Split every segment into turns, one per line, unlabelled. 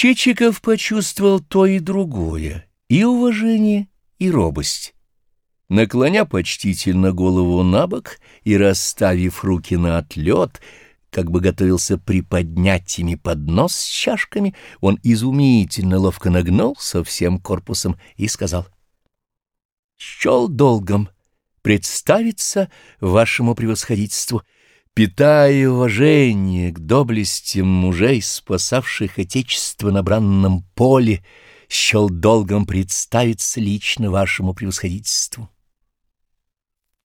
Чичиков почувствовал то и другое, и уважение, и робость. Наклоня почтительно голову на бок и расставив руки на отлет, как бы готовился приподнять ими поднос с чашками, он изумительно ловко нагнулся всем корпусом и сказал — счел долгом представиться вашему превосходительству, питая уважение к доблестям мужей, спасавших Отечество на бранном поле, счел долгом представиться лично вашему превосходительству.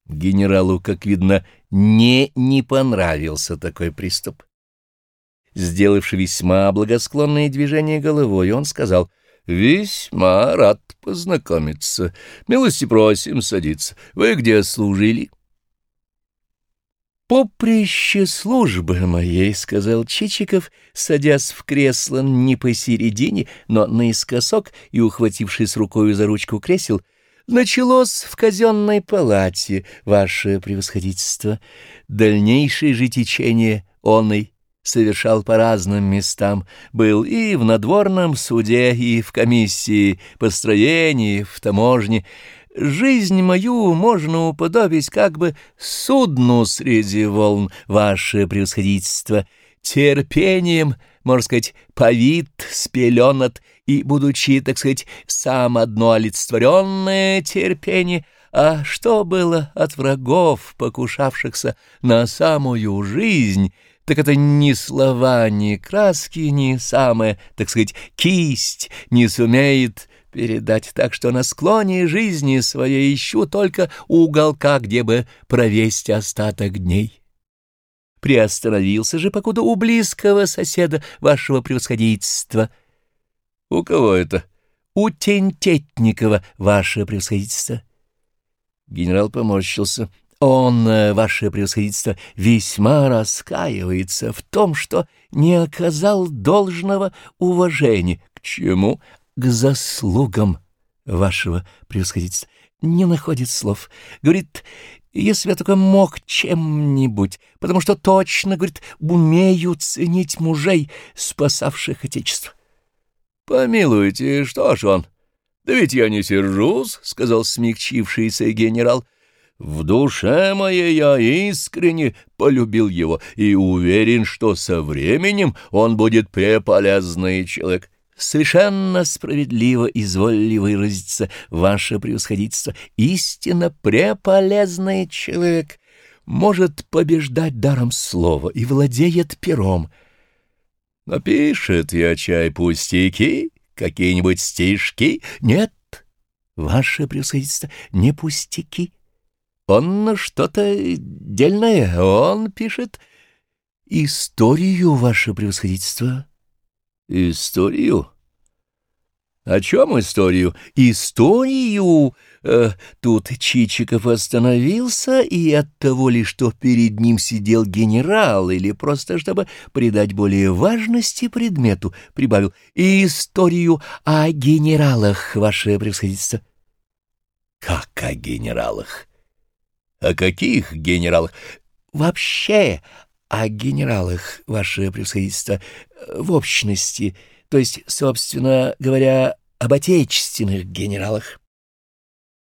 Генералу, как видно, не не понравился такой приступ. Сделавши весьма благосклонные движения головой, он сказал — «Весьма рад познакомиться. Милости просим садиться. Вы где служили?» «Поприще службы моей», — сказал Чичиков, садясь в кресло не посередине, но наискосок и ухватившись рукою за ручку кресел, началось в казенной палате, ваше превосходительство. Дальнейшее же течение оной совершал по разным местам, был и в надворном суде, и в комиссии построений, в таможне. Жизнь мою можно уподобить как бы судну среди волн, ваше превосходительство, терпением, можно сказать, повит, спеленат, и, будучи, так сказать, сам одно олицетворенное терпение, а что было от врагов, покушавшихся на самую жизнь, так это ни слова, ни краски, ни самая, так сказать, кисть не сумеет передать, так что на склоне жизни своей ищу только уголка, где бы провесть остаток дней. Приостановился же покуда у близкого соседа вашего превосходительства. — У кого это? — У Тентетникова, ваше превосходительство. Генерал поморщился. — он, э, ваше превосходительство, весьма раскаивается в том, что не оказал должного уважения. К чему? К заслугам вашего превосходительства. Не находит слов. Говорит, если я только мог чем-нибудь, потому что точно, говорит, умею ценить мужей, спасавших Отечество. Помилуйте, что ж он? Да ведь я не сержусь, — сказал смягчившийся генерал. В душе моей я искренне полюбил его и уверен, что со временем он будет преполезный человек. Совершенно справедливо изволили выразиться, ваше превосходительство, истинно преполезный человек может побеждать даром слова и владеет пером. Напишет я чай пустяки, какие-нибудь стишки? Нет, ваше превосходительство, не пустяки. Он что-то дельное, он пишет историю, ваше превосходительство. Историю? О чем историю? Историю! Э, тут Чичиков остановился, и от того ли, что перед ним сидел генерал, или просто чтобы придать более важности предмету, прибавил историю о генералах, ваше превосходительство. Как о генералах? О каких генералах? Вообще о генералах, ваше превосходительство, в общности, то есть, собственно говоря, об отечественных генералах.